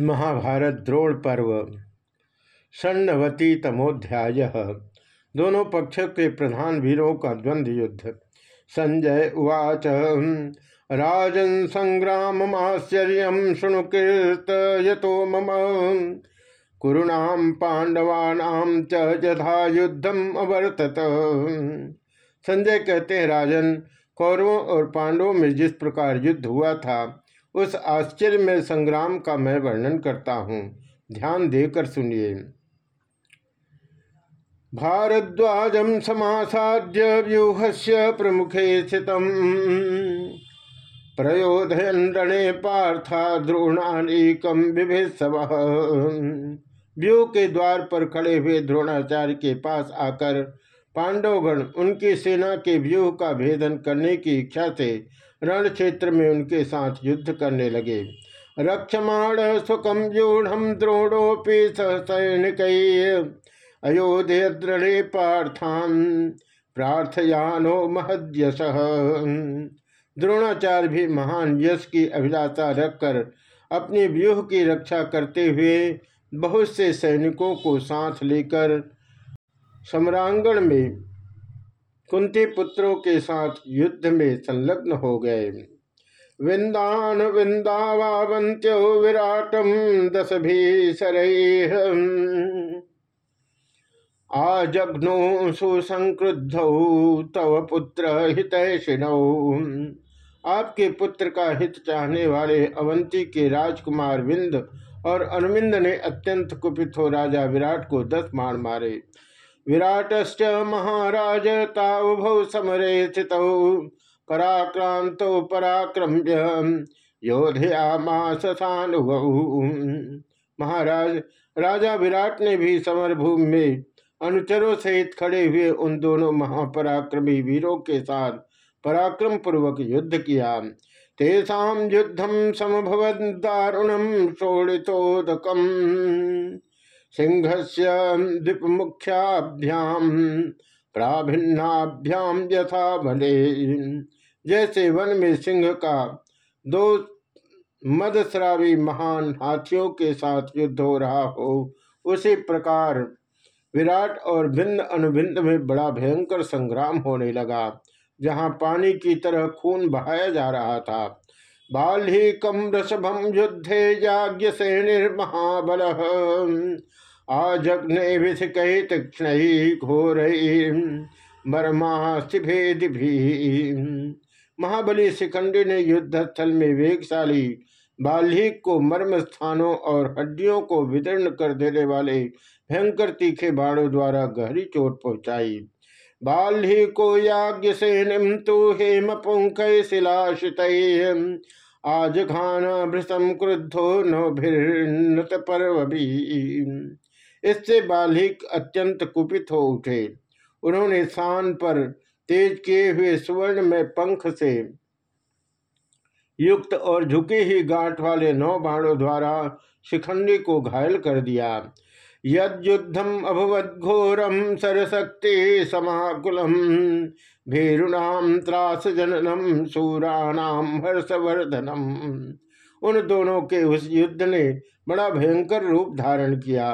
महाभारत द्रोण पर्व षण्णवती तमोध्याय दोनों पक्षों के प्रधान वीरों का द्वंद्व युद्ध। संजय उवाच, राजन संग्राम आश्चर्य शुणुकीर्त यतो मम। कुरुणाम पांडवानाम च यथा युद्धम अवर्तत। संजय कहते हैं, राजन, कौरवों और पांडवों में जिस प्रकार युद्ध हुआ था उस आश्चर्य में संग्राम का मैं वर्णन करता हूँ। ध्यान देकर सुनिए। भारद्वाजम समासाद्य व्यूह से प्रमुखे स्थित प्रयोधयन रणे पार्था द्रोणानीकम विभेत्सव व्यूह के द्वार पर खड़े हुए द्रोणाचार्य के पास आकर पांडवगण उनकी सेना के व्यूह का भेदन करने की इच्छा से रण क्षेत्र में उनके साथ युद्ध करने लगे। रक्षमाण सुखम व्यूढ़ द्रोणोपि सैनिक अयोध्य पार्थान प्रार्थयानो महद्यश। द्रोणाचार्य भी महान यश की अभिलाषा रखकर अपने व्यूह की रक्षा करते हुए बहुत से सैनिकों को साथ लेकर सम्रांगण में कुंती पुत्रों के साथ युद्ध में संलग्न हो गए। विंदान विंदावंत्यो विराटम दस भी आजघ्नो सुसंक्रुद्ध तव पुत्र हितैषिणौ। आपके पुत्र का हित चाहने वाले अवंती के राजकुमार विंद और अनुविंद ने अत्यंत कुपित हो राजा विराट को दस मार मारे। विराटश्च महाराज तावभौ समरे स्थित पराक्रांत पराक्रम्य योधयामास महाराज, राजा विराट ने भी समरभूमि में अनुचरों सहित खड़े हुए उन दोनों महापराक्रमी वीरों के साथ पराक्रम पूर्वक युद्ध किया। तेषा युद्धम समभवद दारुणम सिंह से द्वीपमुख्याभ्याम प्राभिन्नाभ्याम यथा भले। जैसे वन में सिंह का दो मदस्रावी महान हाथियों के साथ युद्ध हो रहा हो, उसी प्रकार विराट और भिन्न अनुभिन्न में बड़ा भयंकर संग्राम होने लगा, जहाँ पानी की तरह खून बहाया जा रहा था। बाल ही बाल्हिकम रसभम युद्धे याज्ञ से निर्महाबल आजग्ने विषकही तीक्षण घोर भेद भी महाबली शिखंडी ने युद्ध स्थल में वेगशाली बाल्हिक को मर्म स्थानों और हड्डियों को विदर्ण कर देने वाले भयंकर तीखे बाणों द्वारा गहरी चोट पहुंचाई। बाल्ही को याज्ञ से तो हेम पुंख शिलाशित। आज खाना भृतम क्रुद्धो नभिर्नत पर्व भी इससे बालिक अत्यंत कुपित हो उठे। उन्होंने शान पर तेज किए हुए स्वर्ण में पंख से युक्त और झुके ही गांठ वाले नौ बाणों द्वारा शिखंडी को घायल कर दिया। युद्धम अभवत घोरम सरशक्ति समाकुलम भीरुणाम त्रास जननम सूराणाम हर्षवर्धनम। उन दोनों के उस युद्ध ने बड़ा भयंकर रूप धारण किया।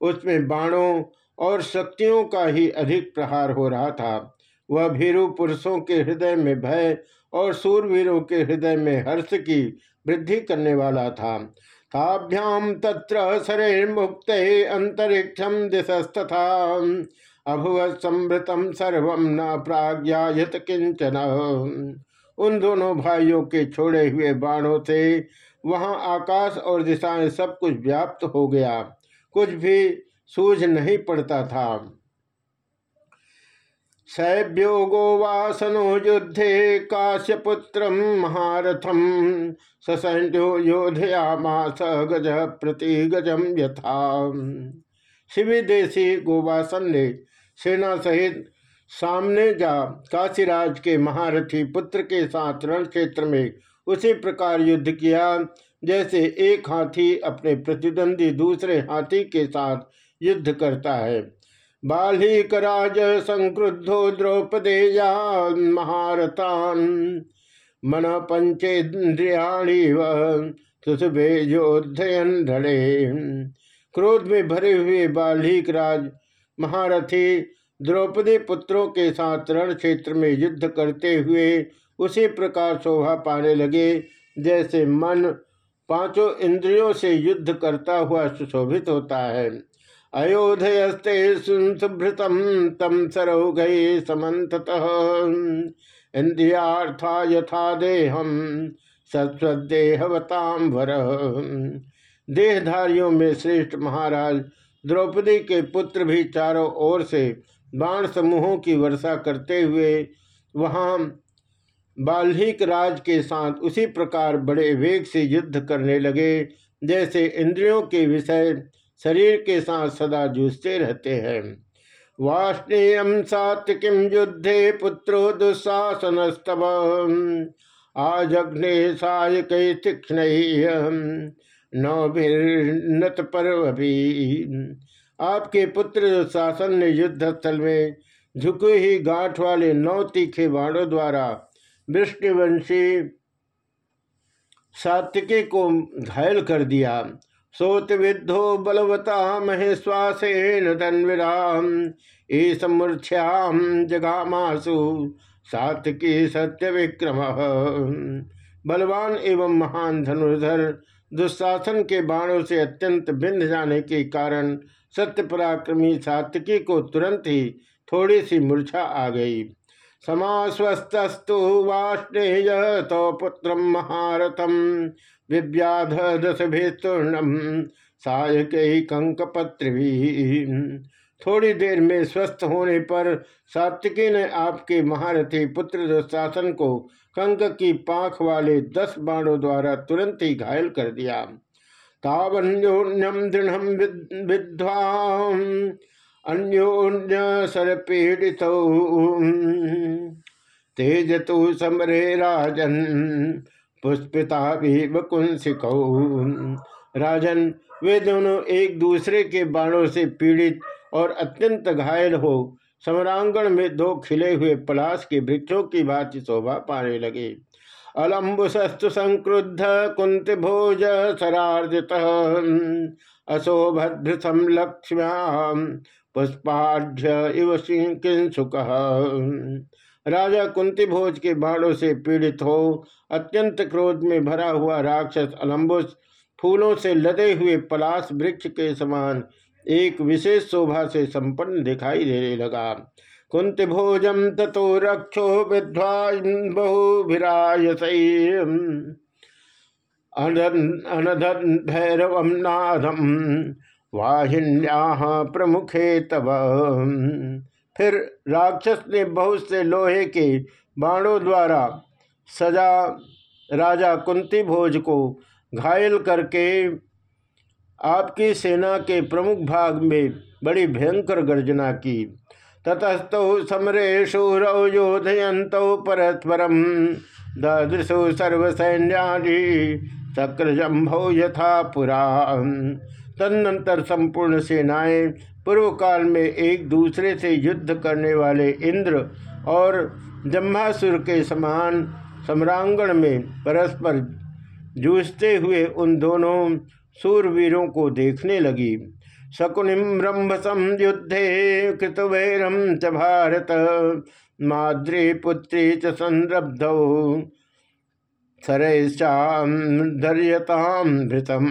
उसमें बाणों और शक्तियों का ही अधिक प्रहार हो रहा था। वह भीरु पुरुषों के हृदय में भय और सूरवीरों के हृदय में हर्ष की वृद्धि करने वाला था। ताभ्याम तत्र शरीर मुक्त अंतरिक्षम दिशस्तथा। अभुव समृतम सर्व न प्राज्ञात किंचन उन दोनों भाइयों के छोड़े हुए बाणों से वहाँ आकाश और दिशाएँ सब कुछ व्याप्त हो गया। कुछ भी सूझ नहीं पड़ता था। सैभ्यो गोवासनो युद्धे काश्यपुत्र महारथम ससंजो योधयामास गज प्रति गजम यथा। शिवी देशी गोवासन ने सेना सहित सामने जा काशीराज के महारथी पुत्र के साथ रण क्षेत्र में उसी प्रकार युद्ध किया। जैसे एक हाथी अपने प्रतिद्वंदी दूसरे हाथी के साथ युद्ध करता है। बालिक राज संक्रुद्धो द्रौपदेया महारथान मन पंचेन्द्रियाणी सुसुभेजोध्ययन धड़े। क्रोध में भरे हुए बाल्हिक राज महारथी द्रौपदी पुत्रों के साथ रण क्षेत्र में युद्ध करते हुए उसी प्रकार शोभा पाने लगे। जैसे मन पाँचों इंद्रियों से युद्ध करता हुआ सुशोभित होता है। अयोध्यस्ते सुभृतम तम सरो गए समत इंद्रियार्था यथा देहम सत्सदेहवताम वर। देहधारियों में श्रेष्ठ महाराज द्रौपदी के पुत्र भी चारों ओर से बाण समूहों की वर्षा करते हुए वहाँ बाल्हिक राज के साथ उसी प्रकार बड़े वेग से युद्ध करने लगे, जैसे इंद्रियों के विषय शरीर के साथ सदा जूझते रहते हैं। वाष्णेयम सात्विकीम युद्धे पुत्रो दुस्साहसनस्तव आजघ्ने सायक तीक्ष्ण नौभिर्नत पर्व भी आपके पुत्र शासन ने युद्ध स्थल में झुके ही गांठ वाले नौ तीखे बाणों द्वारा वृष्टिवंशी सात्विकी को घायल कर दिया। सोत विद्धो बलवता महेश्वासेन धनविराम ईस मूर्छ्याम जगामासु, सात्विकी सत्य विक्रम बलवान एवं महान धनुर्धर दुशासन के बाणों से अत्यंत बिंध जाने के कारण सत्य पराक्रमी सात्विकी को तुरंत ही थोड़ी सी मूर्छा आ गई। समास्वस्तस्तु वाष्णेय तो पुत्र महारथम विव्याध दस भेतूर्णम सायक कंकपत्र थोड़ी देर में स्वस्थ होने पर सात्विकी ने आपके महारथी पुत्र दुशासन को कंक की पाख वाले दस बाणों द्वारा तुरंत ही घायल कर दिया। तावन्योन्यम दृढ़ विद्वा। अन्योन्य सरपीड़ित तेज तो समरे राजन पुष्पिता भी बकुंसिक राजन, वे दोनों एक दूसरे के बाणों से पीड़ित और अत्यंत घायल हो, समरांगण में दो खिले हुए पलाश के वृक्षों की भांति शोभा पाने लगे। अलम्बुसस्तु संक्रुद्ध कुंत भोज सरार्जित अशोभद्रसम लक्ष्म्याम पुष्पाढ़ इव राजा कुंती भोज के बाणों से पीड़ित हो, अत्यंत क्रोध में भरा हुआ राक्षस अलम्बुस फूलों से लदे हुए पलाश वृक्ष के समान एक विशेष शोभा से संपन्न दिखाई देने लगा। कुंती भोजम तथो रक्षो विध्वा बहुभिरायस। अनधन भैरव नादम वाहिन्या प्रमुखे तब फिर राक्षस ने बहुत से लोहे के बाणों द्वारा सजा राजा कुंती भोज को घायल करके आपकी सेना के प्रमुख भाग में बड़ी भयंकर गर्जना की। ततस्तौ समरे शूरौ योधयत परस्परम ददृशो सर्वसैन्यादि शक्रजम्भौ यथा पुरा। तदनंतर संपूर्ण सेनाएँ पूर्व काल में एक दूसरे से युद्ध करने वाले इंद्र और जम्भासुर के समान सम्रांगण में परस्पर जूझते हुए उन दोनों सूरवीरों को देखने लगी। शकुनिम रंभसम युद्धे कृतवैरम च भारत, माद्री पुत्री च संरब्ध। सरयश्चाम धर्यताम भृतम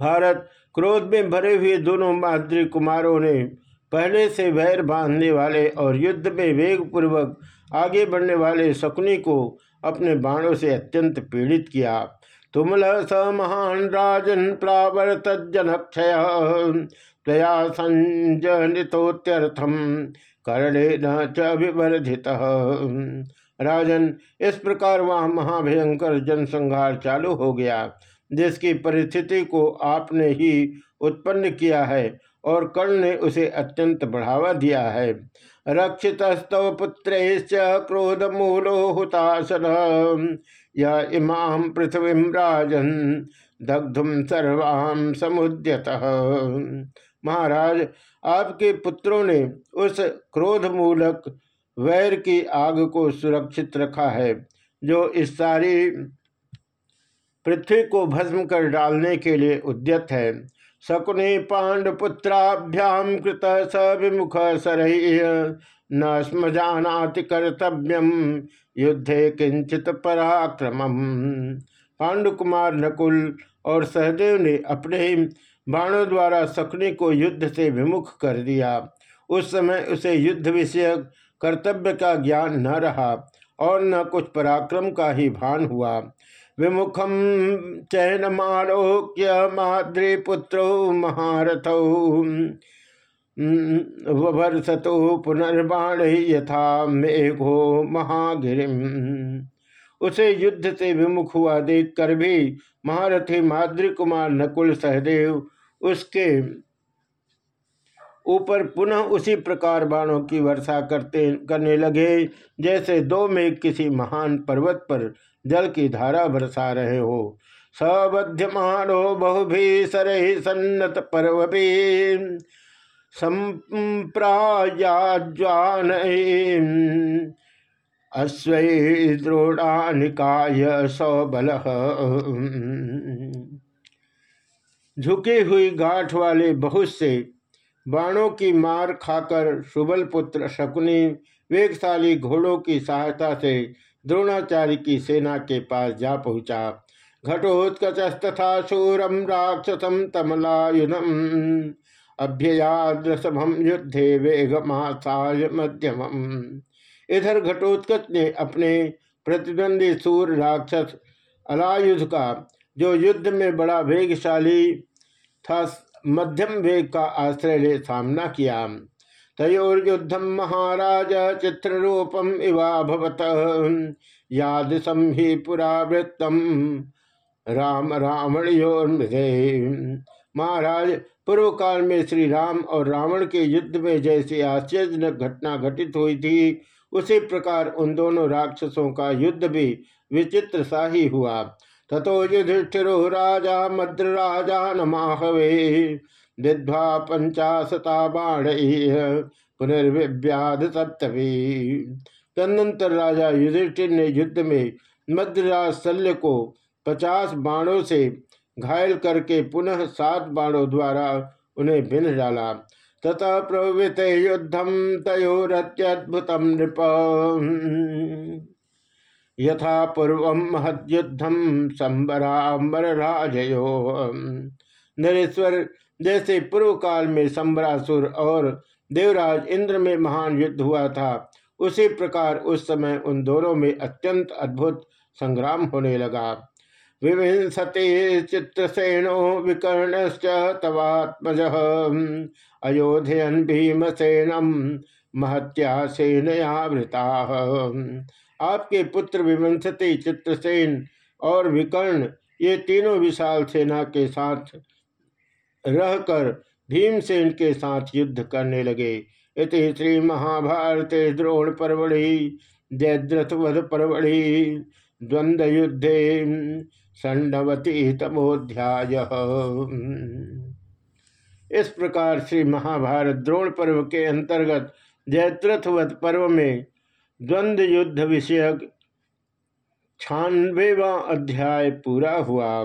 भारत क्रोध में भरे हुए दोनों माद्री कुमारों ने पहले से वैर बांधने वाले और युद्ध में वेग पूर्वक आगे बढ़ने वाले शकुनी को अपने बाणों से अत्यंत पीड़ित किया। तुमल स महान राजन प्रावर्त जनक्षय तया संजनितोत्यर्थम करणे न च विवर्धित राजन, इस प्रकार वह महाभयंकर जनसंहार चालू हो गया। जिसकी परिस्थिति को आपने ही उत्पन्न किया है और कर्ण ने उसे अत्यंत बढ़ावा दिया है। रक्षित स्तव पुत्र क्रोध मूलो हुतासन। या इमाम पृथ्वी राजन दग्धुम सर्वाम समुद्यत। महाराज, आपके पुत्रों ने उस क्रोध मूलक वैर की आग को सुरक्षित रखा है, जो इस सारी पृथ्वी को भस्म कर डालने के लिए उद्यत है। शकुने पांडपुत्राभ्याम कृत स विमुख सरह, न स्म जानाति कर्तव्यम युद्धे किंचित पराक्रम पांडुकुमार नकुल और सहदेव ने अपने बाणों द्वारा शकुनी को युद्ध से विमुख कर दिया। उस समय उसे युद्ध विषय कर्तव्य का ज्ञान न रहा और न कुछ पराक्रम का ही भान हुआ। विमुखम चैन मारोक्य माद्री पुत्रो वर्षतो पुनर्बाण यथा मेघो महागिरी उसे युद्ध से विमुख हुआ देख कर भी महारथी माद्री कुमार नकुल सहदेव उसके ऊपर पुनः उसी प्रकार बाणों की वर्षा करते, करने लगे, जैसे दो मेघ किसी महान पर्वत पर जल की धारा बरसा रहे हो। सबध्यमानो बहुभी सरहि सन्नत पर्व संप्रायाज्वान अश्वै द्रोणानिकाय सौबल झुकी हुई गांठ वाले बहुत से बाणों की मार खाकर सुबल पुत्र शकुनी वेगशाली घोड़ों की सहायता से द्रोणाचार्य की सेना के पास जा पहुँचा। घटोत्कचस्तथा शूरम राक्षसम तमलायुधम अभ्ययाद्रसभम युद्धे वेगमासाय मध्यम इधर घटोत्कच ने अपने प्रतिद्वंदी सूर राक्षस अलायुध का, जो युद्ध में बड़ा वेगशाली था, मध्यम वेग का आश्रय ले सामना किया। तयोर्युद्धम महाराज चित्ररूपम इवाभवत याद ही पुरावृत्तम राम रावण महाराज पूर्व काल में श्री राम और रावण के युद्ध में जैसी आश्चर्यजनक घटना घटित हुई थी, उसी प्रकार उन दोनों राक्षसों का युद्ध भी विचित्र सा ही हुआ। तथो युधिष्ठिरो, राजा मद्र राजा नमाहवे। विद्वा पंचाशता बाण पुनर्व्याध सप्तवी तदनंतर राजा युधिष्ठिर ने युद्ध में मद्राज शल्य को पचास बाणों से घायल करके पुनः सात बाणों द्वारा उन्हें भिन्न डाला। तथा प्रवृत युद्धम तयोरत्यद्भुत नृप। यथा पूर्व महद्युद्धम संबराम्बर राजयो नरेश्वर जैसे पूर्व काल में संबरासुर और देवराज इंद्र में महान युद्ध हुआ था, उसी प्रकार उस समय उन दोनों में अत्यंत अद्भुत संग्राम होने लगा। विविंशति चित्रसेनो विकर्ण तवात्मज अयोध्यान भीमसेनम महत्या सेनयावृता आपके पुत्र विवंशति चित्रसेन और विकर्ण, ये तीनों विशाल सेना के साथ रहकर भीमसेन के साथ युद्ध करने लगे। इति श्री महाभारते द्रोण परवड़ी जयद्रथवध परवड़ी द्वंद्व युद्धे संडवती तमोध्याय इस प्रकार श्री महाभारत द्रोण पर्व के अंतर्गत जयद्रथवध पर्व में द्वंद्व युद्ध विषयक छानवेवा अध्याय पूरा हुआ।